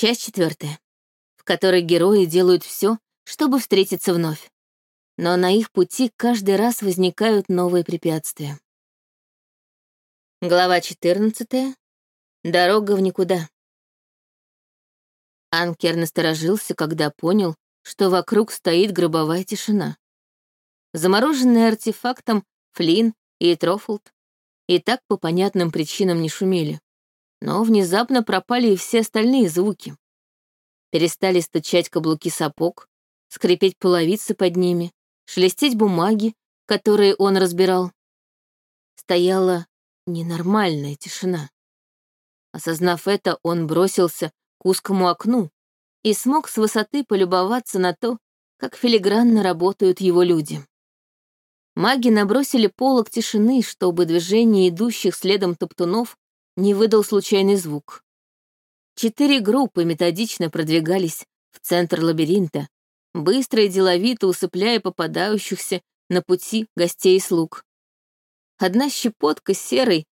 Часть четвертая, в которой герои делают все, чтобы встретиться вновь. Но на их пути каждый раз возникают новые препятствия. Глава 14. Дорога в никуда. Анкер насторожился, когда понял, что вокруг стоит гробовая тишина. Замороженные артефактом Флинн и Трофолд и так по понятным причинам не шумели. Но внезапно пропали и все остальные звуки. Перестали стучать каблуки сапог, скрипеть половицы под ними, шелестеть бумаги, которые он разбирал. Стояла ненормальная тишина. Осознав это, он бросился к узкому окну и смог с высоты полюбоваться на то, как филигранно работают его люди. Маги набросили полок тишины, чтобы движение идущих следом топтунов не выдал случайный звук. Четыре группы методично продвигались в центр лабиринта, быстро и деловито усыпляя попадающихся на пути гостей и слуг. Одна щепотка серой,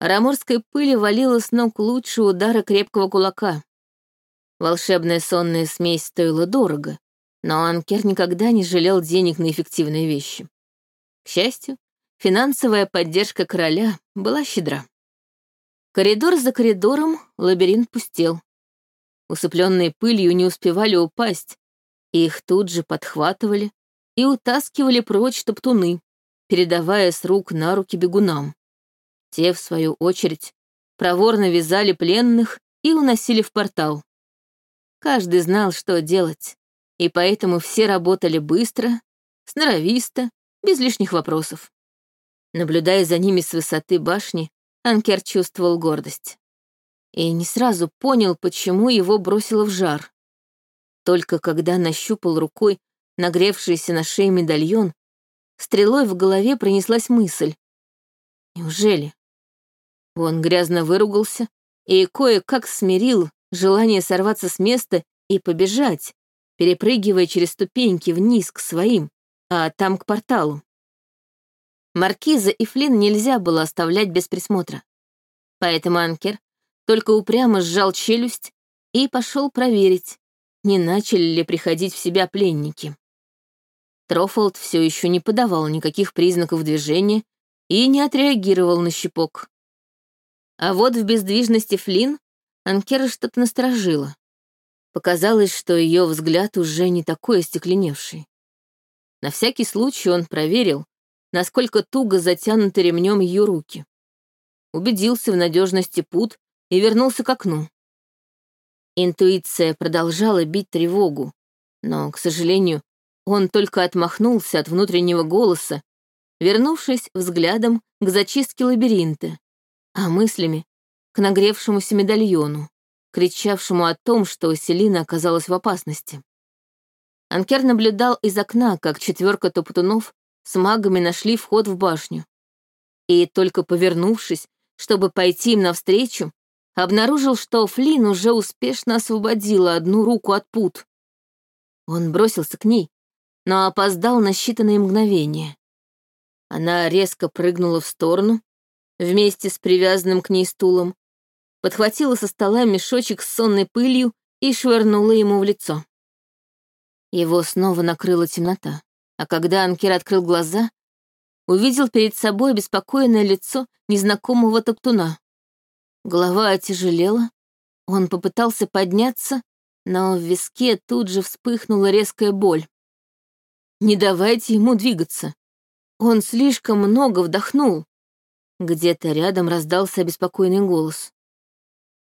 раморской пыли валила с ног лучше удара крепкого кулака. Волшебная сонная смесь стоила дорого, но Анкер никогда не жалел денег на эффективные вещи. К счастью, финансовая поддержка короля была щедра. Коридор за коридором лабиринт пустел. Усыпленные пылью не успевали упасть, их тут же подхватывали и утаскивали прочь топтуны, передавая с рук на руки бегунам. Те, в свою очередь, проворно вязали пленных и уносили в портал. Каждый знал, что делать, и поэтому все работали быстро, сноровисто без лишних вопросов. Наблюдая за ними с высоты башни, Анкер чувствовал гордость. И не сразу понял, почему его бросило в жар. Только когда нащупал рукой нагревшийся на шее медальон, стрелой в голове пронеслась мысль. Неужели? Он грязно выругался и кое-как смирил желание сорваться с места и побежать, перепрыгивая через ступеньки вниз к своим, а там к порталу. Маркиза и Флинна нельзя было оставлять без присмотра. Поэтому Анкер только упрямо сжал челюсть и пошел проверить, не начали ли приходить в себя пленники. Трофолд все еще не подавал никаких признаков движения и не отреагировал на щипок. А вот в бездвижности Флин Анкера что-то насторожило. Показалось, что ее взгляд уже не такой остекленевший. На всякий случай он проверил, насколько туго затянуты ремнем ее руки. Убедился в надежности пут и вернулся к окну. Интуиция продолжала бить тревогу, но, к сожалению, он только отмахнулся от внутреннего голоса, вернувшись взглядом к зачистке лабиринта, а мыслями — к нагревшемуся медальону, кричавшему о том, что Селина оказалась в опасности. Анкер наблюдал из окна, как четверка топтунов с магами нашли вход в башню. И только повернувшись, чтобы пойти им навстречу, обнаружил, что Флин уже успешно освободила одну руку от пут. Он бросился к ней, но опоздал на считанные мгновения. Она резко прыгнула в сторону, вместе с привязанным к ней стулом, подхватила со стола мешочек с сонной пылью и швырнула ему в лицо. Его снова накрыла темнота, а когда Анкер открыл глаза, увидел перед собой беспокойное лицо незнакомого топтуна. Голова отяжелела, он попытался подняться, но в виске тут же вспыхнула резкая боль. Не давайте ему двигаться. Он слишком много вдохнул. Где-то рядом раздался обеспокоенный голос.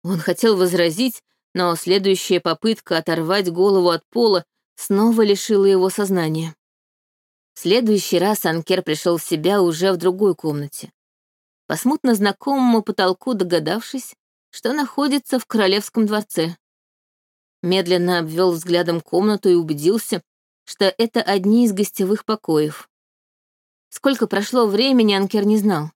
Он хотел возразить, но следующая попытка оторвать голову от пола снова лишила его сознания. Следующий раз Анкер пришел в себя уже в другой комнате. По смутно знакомому потолку догадавшись, что находится в королевском дворце. Медленно обвел взглядом комнату и убедился, что это одни из гостевых покоев. Сколько прошло времени, Анкер не знал.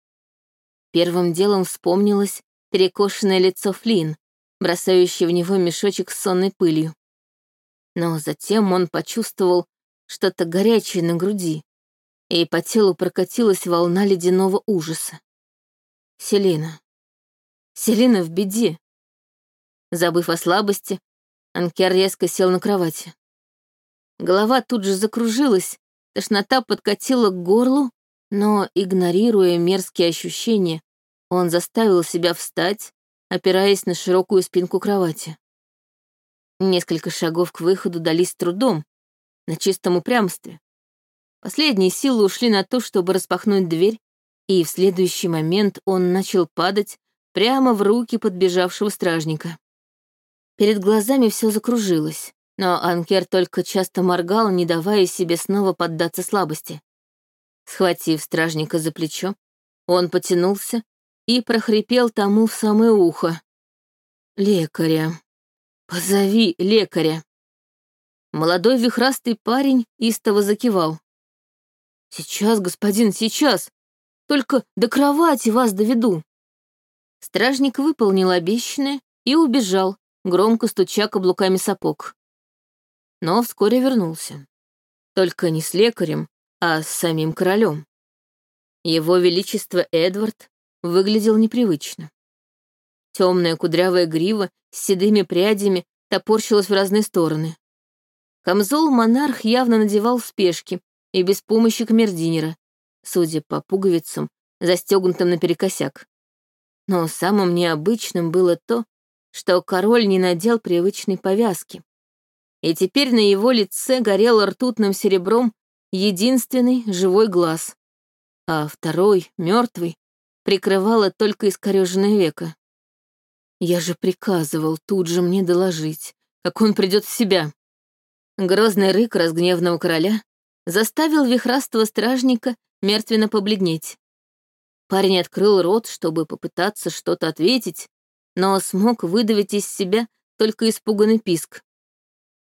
Первым делом вспомнилось перекошенное лицо Флин, бросающее в него мешочек с сонной пылью. Но затем он почувствовал что-то горячее на груди, и по телу прокатилась волна ледяного ужаса. Селина. Селина в беде. Забыв о слабости, Анкер резко сел на кровати. Голова тут же закружилась, тошнота подкатила к горлу, но, игнорируя мерзкие ощущения, он заставил себя встать, опираясь на широкую спинку кровати. Несколько шагов к выходу дались трудом, на чистом упрямстве. Последние силы ушли на то, чтобы распахнуть дверь, и в следующий момент он начал падать прямо в руки подбежавшего стражника. Перед глазами все закружилось, но Анкер только часто моргал, не давая себе снова поддаться слабости. Схватив стражника за плечо, он потянулся и прохрипел тому в самое ухо. «Лекаря! Позови лекаря!» Молодой вихрастый парень истово закивал. «Сейчас, господин, сейчас! Только до кровати вас доведу!» Стражник выполнил обещанное и убежал, громко стуча каблуками сапог. Но вскоре вернулся. Только не с лекарем, а с самим королем. Его Величество Эдвард выглядел непривычно. Темная кудрявая грива с седыми прядями топорщилась в разные стороны. Камзол монарх явно надевал в спешке и без помощи камердинера, судя по пуговицам, застегнутым наперекосяк. Но самым необычным было то, что король не надел привычной повязки. И теперь на его лице горел ртутным серебром единственный живой глаз, а второй, мертвый, прикрывало только искореженное веко. Я же приказывал тут же мне доложить, как он придет в себя. Грозный рык разгневанного короля заставил вихрастого стражника мертвенно побледнеть. Парень открыл рот, чтобы попытаться что-то ответить, но смог выдавить из себя только испуганный писк.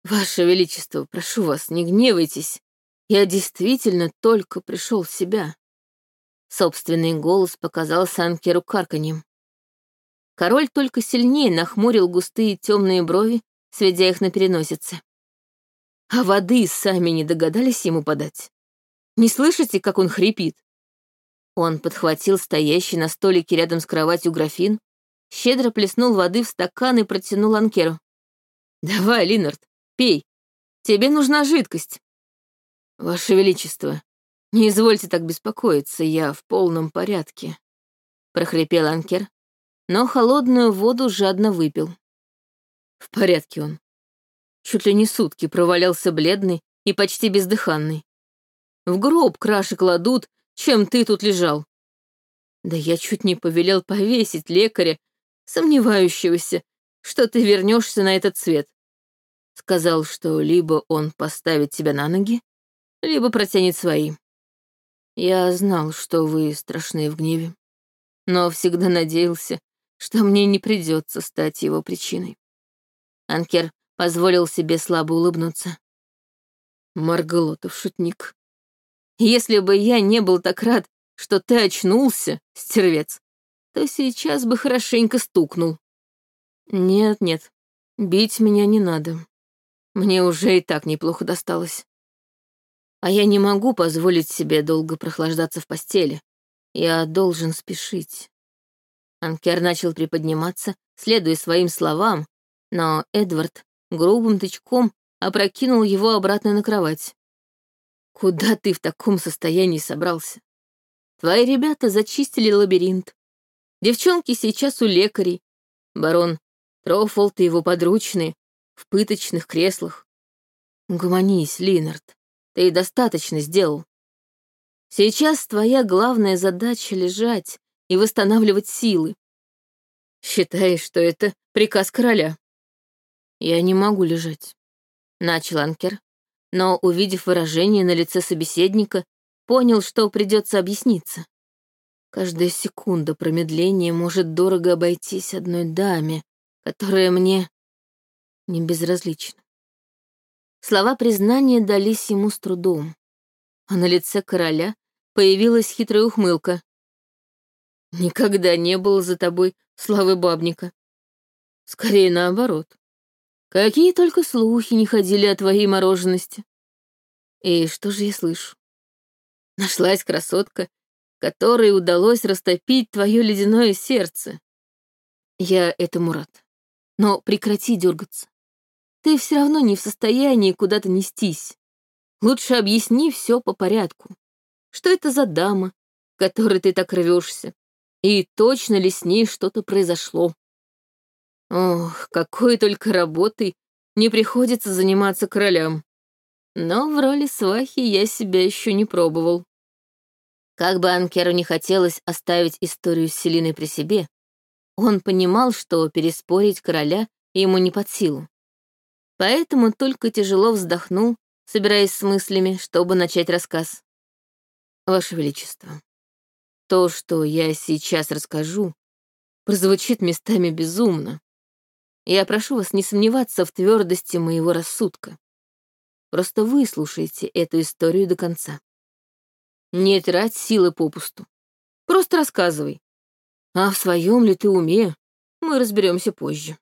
«Ваше Величество, прошу вас, не гневайтесь. Я действительно только пришел в себя». Собственный голос показался Анкеру карканьем. Король только сильнее нахмурил густые темные брови, сведя их на переносице. А воды сами не догадались ему подать. Не слышите, как он хрипит? Он подхватил стоящий на столике рядом с кроватью графин, щедро плеснул воды в стакан и протянул Анкеру. «Давай, Линард, пей. Тебе нужна жидкость». «Ваше Величество, не извольте так беспокоиться, я в полном порядке», — прохрипел Анкер, но холодную воду жадно выпил. В порядке он. Чуть ли не сутки провалялся бледный и почти бездыханный. В гроб краши кладут, чем ты тут лежал. Да я чуть не повелел повесить лекаря сомневающегося, что ты вернешься на этот свет. Сказал, что либо он поставит тебя на ноги, либо протянет свои. Я знал, что вы страшны в гневе, но всегда надеялся, что мне не придется стать его причиной. Анкер позволил себе слабо улыбнуться. Марголотов шутник. Если бы я не был так рад, что ты очнулся, стервец, то сейчас бы хорошенько стукнул. Нет-нет, бить меня не надо. Мне уже и так неплохо досталось. А я не могу позволить себе долго прохлаждаться в постели. Я должен спешить. Анкер начал приподниматься, следуя своим словам, но Эдвард грубым тычком опрокинул его обратно на кровать. «Куда ты в таком состоянии собрался? Твои ребята зачистили лабиринт, Девчонки сейчас у лекарей. Барон Трофолд и его подручные в пыточных креслах. Угомонись, Линард, ты достаточно сделал. Сейчас твоя главная задача — лежать и восстанавливать силы. Считай, что это приказ короля? Я не могу лежать. Начал Анкер, но, увидев выражение на лице собеседника, понял, что придется объясниться. Каждая секунда промедления может дорого обойтись одной даме, которая мне не безразлична. Слова признания дались ему с трудом, а на лице короля появилась хитрая ухмылка. «Никогда не было за тобой славы бабника. Скорее наоборот. Какие только слухи не ходили о твоей морожености. И что же я слышу? Нашлась красотка, которой удалось растопить твое ледяное сердце. Я этому рад. Но прекрати дергаться. Ты все равно не в состоянии куда-то нестись. Лучше объясни все по порядку. Что это за дама, которой ты так рвешься? И точно ли с ней что-то произошло? Ох, какой только работой не приходится заниматься королям. Но в роли свахи я себя еще не пробовал. Как бы Анкеру не хотелось оставить историю с Селиной при себе, он понимал, что переспорить короля ему не под силу. Поэтому только тяжело вздохнул, собираясь с мыслями, чтобы начать рассказ. «Ваше Величество, то, что я сейчас расскажу, прозвучит местами безумно. Я прошу вас не сомневаться в твердости моего рассудка. Просто выслушайте эту историю до конца. Не трать силы попусту. Просто рассказывай. А в своем ли ты уме, мы разберемся позже.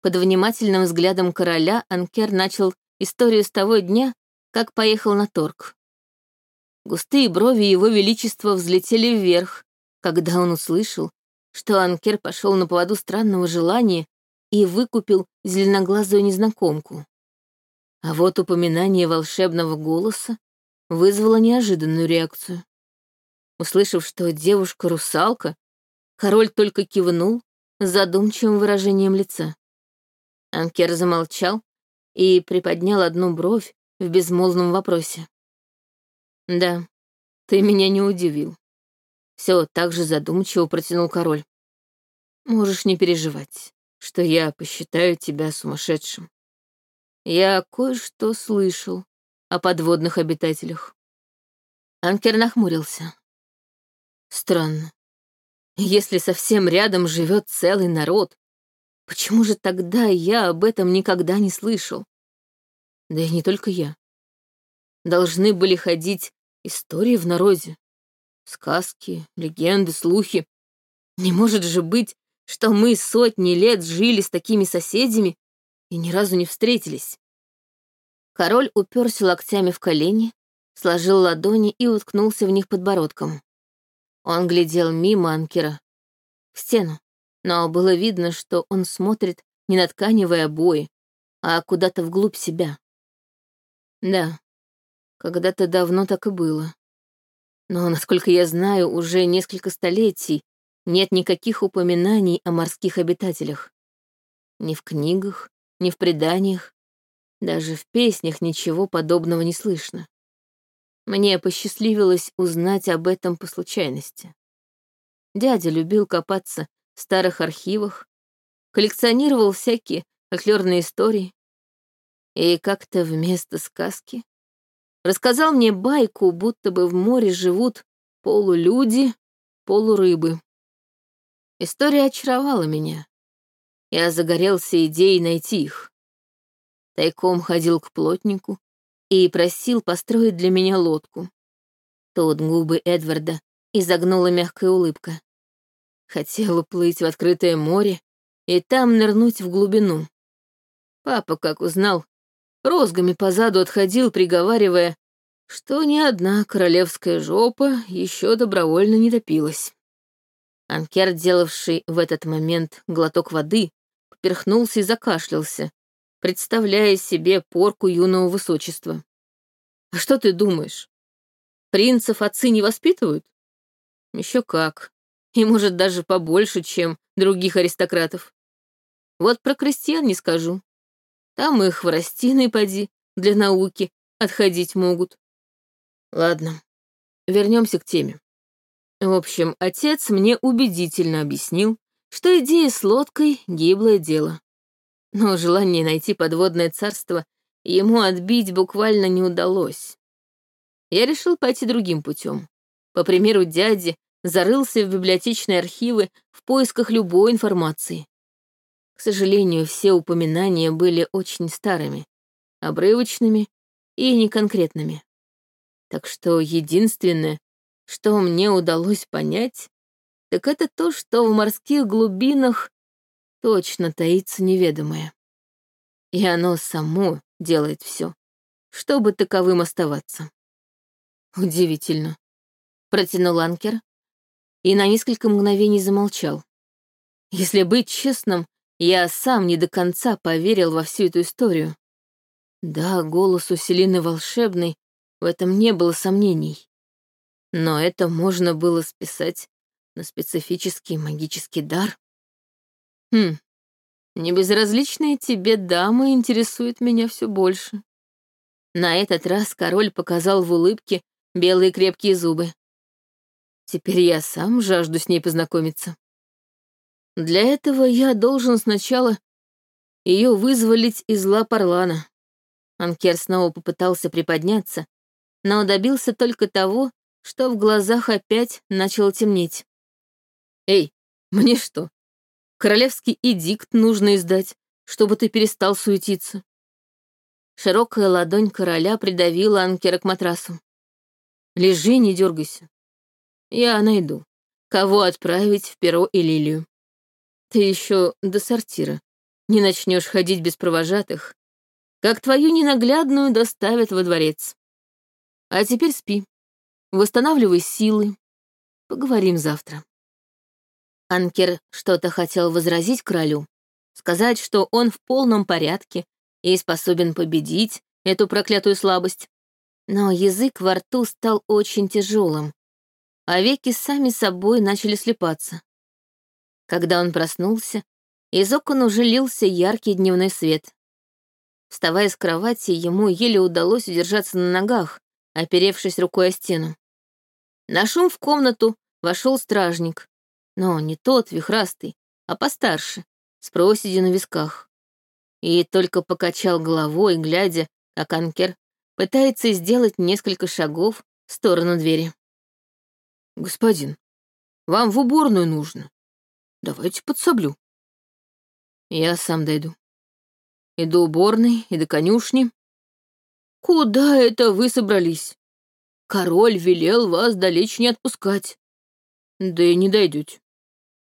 Под внимательным взглядом короля Анкер начал историю с того дня, как поехал на торг. Густые брови его величества взлетели вверх, когда он услышал, что Анкер пошел на поводу странного желания и выкупил зеленоглазую незнакомку. А вот упоминание волшебного голоса вызвало неожиданную реакцию. Услышав, что девушка русалка, король только кивнул с задумчивым выражением лица. Анкер замолчал и приподнял одну бровь в безмолвном вопросе. «Да, ты меня не удивил». Все так же задумчиво протянул король. «Можешь не переживать что я посчитаю тебя сумасшедшим. Я кое-что слышал о подводных обитателях. Анкер нахмурился. Странно. Если совсем рядом живет целый народ, почему же тогда я об этом никогда не слышал? Да и не только я. Должны были ходить истории в народе. Сказки, легенды, слухи. Не может же быть, что мы сотни лет жили с такими соседями и ни разу не встретились. Король уперся локтями в колени, сложил ладони и уткнулся в них подбородком. Он глядел мимо Анкера, в стену, но было видно, что он смотрит не на тканевые обои, а куда-то вглубь себя. Да, когда-то давно так и было. Но, насколько я знаю, уже несколько столетий нет никаких упоминаний о морских обитателях. Ни в книгах, ни в преданиях, даже в песнях ничего подобного не слышно. Мне посчастливилось узнать об этом по случайности. Дядя любил копаться в старых архивах, коллекционировал всякие фольклорные истории. И как-то вместо сказки рассказал мне байку, будто бы в море живут полулюди, полурыбы. История очаровала меня. Я загорелся идеей найти их. Тайком ходил к плотнику и просил построить для меня лодку. Тот губы Эдварда изогнула мягкая улыбка. Хотел уплыть в открытое море и там нырнуть в глубину. Папа, как узнал, розгами позаду отходил, приговаривая, что ни одна королевская жопа еще добровольно не топилась. Анкер, делавший в этот момент глоток воды, поперхнулся и закашлялся, представляя себе порку юного высочества. «А что ты думаешь? Принцев отцы не воспитывают?» «Еще как. И, может, даже побольше, чем других аристократов. Вот про крестьян не скажу. Там их в растиной поди, для науки, отходить могут. Ладно, вернемся к теме. В общем, отец мне убедительно объяснил, что идея с лодкой — гиблое дело. Но желание найти подводное царство ему отбить буквально не удалось. Я решил пойти другим путем. По примеру дяди, зарылся в библиотечные архивы в поисках любой информации. К сожалению, все упоминания были очень старыми, обрывочными и неконкретными. Так что единственное, что мне удалось понять, так это то, что в морских глубинах точно таится неведомое. И оно само делает все, чтобы таковым оставаться. Удивительно. Протянул анкер и на несколько мгновений замолчал. Если быть честным, я сам не до конца поверил во всю эту историю. Да, голос у Селины волшебный, в этом не было сомнений. Но это можно было списать на специфический магический дар. Хм, небезразличные тебе дамы интересуют меня все больше. На этот раз король показал в улыбке белые крепкие зубы. Теперь я сам жажду с ней познакомиться. Для этого я должен сначала ее вызволить из лап Орлана. Анкер снова попытался приподняться, но добился только того, что в глазах опять начало темнеть. «Эй, мне что, королевский эдикт нужно издать, чтобы ты перестал суетиться?» Широкая ладонь короля придавила Анкера к матрасу. «Лежи, не дергайся. Я найду, кого отправить в перо и лилию. Ты еще до сортира не начнешь ходить без провожатых, как твою ненаглядную доставят во дворец. А теперь спи, восстанавливай силы. Поговорим завтра. Анкер что-то хотел возразить королю, сказать, что он в полном порядке и способен победить эту проклятую слабость. Но язык во рту стал очень тяжелым, а веки сами собой начали слепаться. Когда он проснулся, из окон уже лился яркий дневной свет. Вставая с кровати, ему еле удалось удержаться на ногах, оперевшись рукой о стену. На шум в комнату вошел стражник, но не тот вихрастый, а постарше, с проседью на висках. И только покачал головой, глядя, как Анкер пытается сделать несколько шагов в сторону двери. «Господин, вам в уборную нужно. Давайте подсоблю. Я сам дойду. И до уборной, и до конюшни. Куда это вы собрались? Король велел вас далеч не отпускать. Да и не дойдете.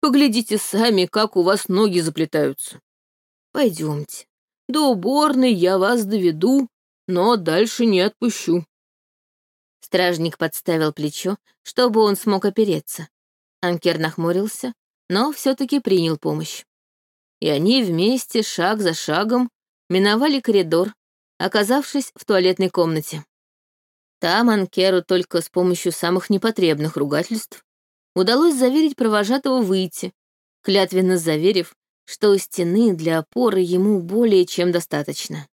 Поглядите сами, как у вас ноги заплетаются. Пойдемте. До уборной я вас доведу, но дальше не отпущу. Стражник подставил плечо, чтобы он смог опереться. Анкер нахмурился, но все-таки принял помощь. И они вместе, шаг за шагом, миновали коридор, оказавшись в туалетной комнате. Там Анкеру только с помощью самых непотребных ругательств удалось заверить провожатого выйти, клятвенно заверив, что стены для опоры ему более чем достаточно.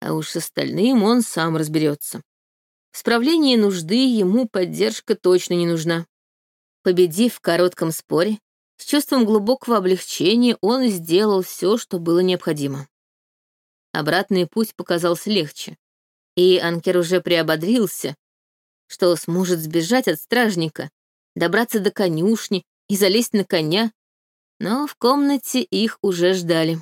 А уж с остальным он сам разберется. В справлении нужды ему поддержка точно не нужна. Победив в коротком споре, с чувством глубокого облегчения он сделал все, что было необходимо. Обратный путь показался легче, и Анкер уже приободрился, что сможет сбежать от стражника, добраться до конюшни и залезть на коня, но в комнате их уже ждали.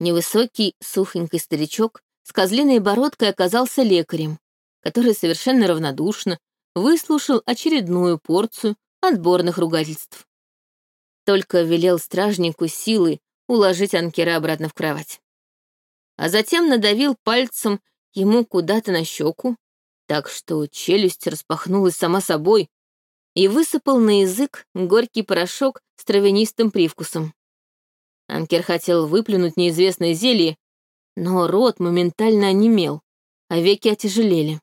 Невысокий, сухонький старичок с козлиной бородкой оказался лекарем, который совершенно равнодушно выслушал очередную порцию отборных ругательств только велел стражнику силы уложить Анкера обратно в кровать. А затем надавил пальцем ему куда-то на щеку, так что челюсть распахнулась сама собой и высыпал на язык горький порошок с травянистым привкусом. Анкер хотел выплюнуть неизвестное зелье, но рот моментально онемел, а веки отяжелели.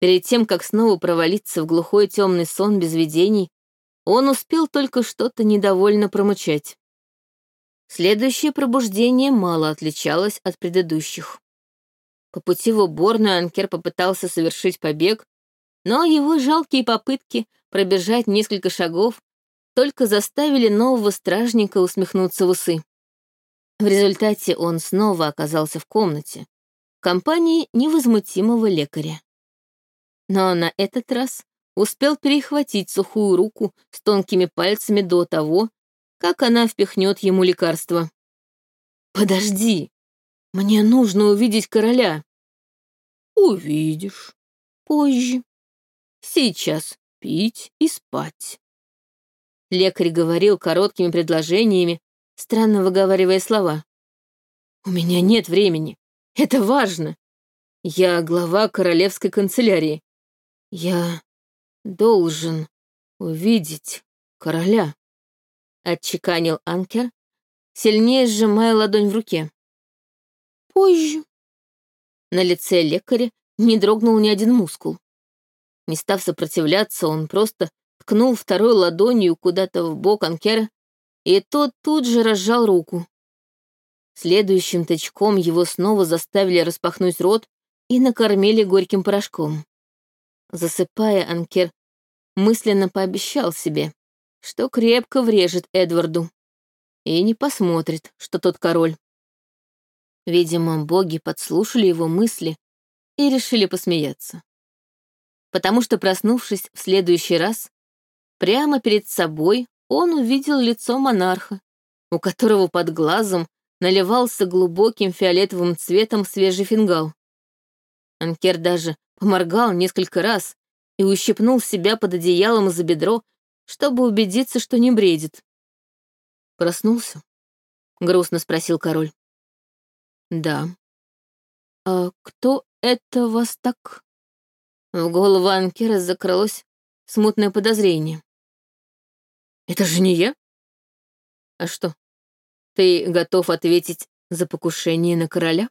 Перед тем, как снова провалиться в глухой темный сон без видений, он успел только что-то недовольно промычать. Следующее пробуждение мало отличалось от предыдущих. По пути в уборную Анкер попытался совершить побег, но его жалкие попытки пробежать несколько шагов только заставили нового стражника усмехнуться в усы. В результате он снова оказался в комнате, в компании невозмутимого лекаря. Но на этот раз успел перехватить сухую руку с тонкими пальцами до того, как она впихнет ему лекарство. «Подожди, мне нужно увидеть короля». «Увидишь. Позже. Сейчас пить и спать». Лекарь говорил короткими предложениями, странно выговаривая слова. «У меня нет времени. Это важно. Я глава королевской канцелярии. Я должен увидеть короля», — отчеканил Анкер, сильнее сжимая ладонь в руке. «Позже». На лице лекаря не дрогнул ни один мускул. Не став сопротивляться, он просто ткнул второй ладонью куда-то в бок Анкера, и тот тут же разжал руку. Следующим тычком его снова заставили распахнуть рот и накормили горьким порошком. Засыпая, Анкер мысленно пообещал себе, что крепко врежет Эдварду и не посмотрит, что тот король. Видимо, боги подслушали его мысли и решили посмеяться. Потому что, проснувшись в следующий раз, прямо перед собой он увидел лицо монарха, у которого под глазом наливался глубоким фиолетовым цветом свежий фингал. Анкер даже поморгал несколько раз и ущипнул себя под одеялом за бедро, чтобы убедиться, что не бредит. «Проснулся?» — грустно спросил король. «Да». «А кто это вас так?» В голову Анкера закралось смутное подозрение. «Это же не я?» «А что, ты готов ответить за покушение на короля?»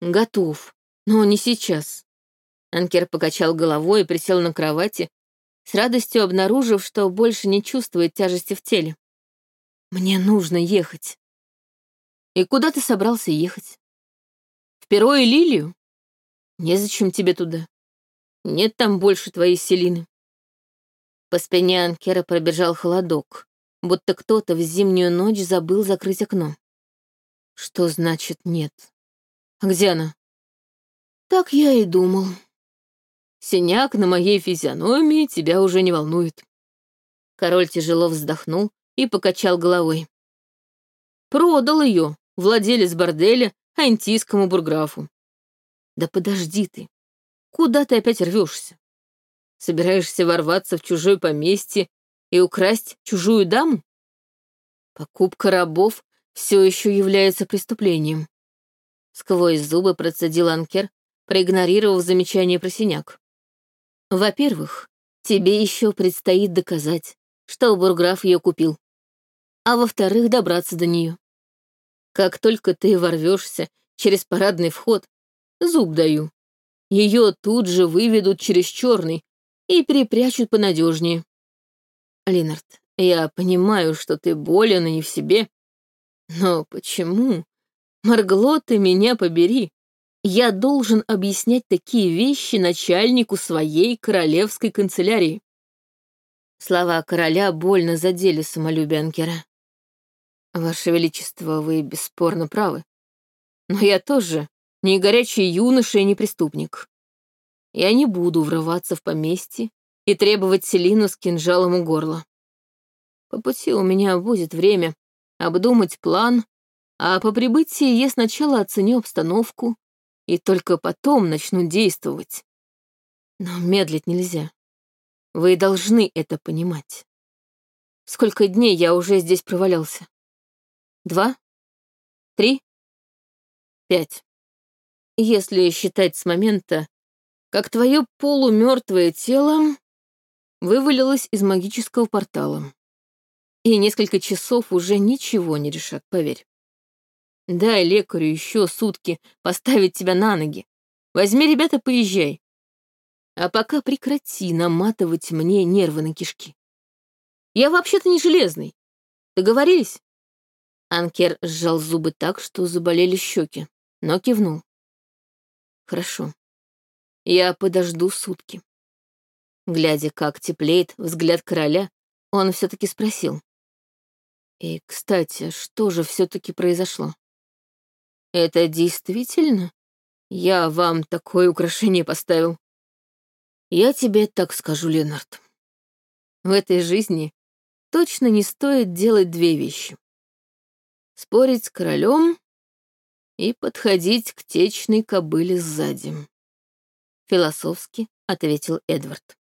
«Готов, но не сейчас». Анкер покачал головой и присел на кровати, с радостью обнаружив, что больше не чувствует тяжести в теле. «Мне нужно ехать». «И куда ты собрался ехать?» «В Перо и Лилию?» «Незачем тебе туда. Нет там больше твоей Селины». По спине Анкера пробежал холодок, будто кто-то в зимнюю ночь забыл закрыть окно. Что значит нет? А где она? Так я и думал. Синяк на моей физиономии тебя уже не волнует. Король тяжело вздохнул и покачал головой. Продал ее, владелец борделя, антийскому бурграфу. Да подожди ты. Куда ты опять рвешься? Собираешься ворваться в чужое поместье и украсть чужую даму? Покупка рабов все еще является преступлением. Сквозь зубы процедил Анкер, проигнорировав замечание про синяк. Во-первых, тебе еще предстоит доказать, что бурграф ее купил. А во-вторых, добраться до нее. Как только ты ворвешься через парадный вход, зуб даю. Ее тут же выведут через черный и перепрячут понадежнее. Линард, я понимаю, что ты болен и не в себе. Но почему? Маргло, ты меня побери. Я должен объяснять такие вещи начальнику своей королевской канцелярии. Слова короля больно задели самолюбие Анкера. Ваше Величество, вы бесспорно правы. Но я тоже не горячий юноша и не преступник. Я не буду врываться в поместье и требовать Селину с кинжалом у горла. По пути у меня будет время обдумать план, а по прибытии я сначала оценю обстановку и только потом начну действовать. Но медлить нельзя. Вы должны это понимать. Сколько дней я уже здесь провалялся? Два? Три? Пять. Если считать с момента, как твое полумертвое тело вывалилось из магического портала. И несколько часов уже ничего не решат, поверь. Дай лекарю еще сутки поставить тебя на ноги. Возьми, ребята, поезжай. А пока прекрати наматывать мне нервы на кишки. Я вообще-то не железный. Договорились?» Анкер сжал зубы так, что заболели щеки, но кивнул. «Хорошо. Я подожду сутки». Глядя, как теплеет взгляд короля, он все-таки спросил. «И, кстати, что же все-таки произошло?» «Это действительно? Я вам такое украшение поставил?» «Я тебе так скажу, Ленард. В этой жизни точно не стоит делать две вещи. Спорить с королем и подходить к течной кобыле сзади», — философски ответил Эдвард.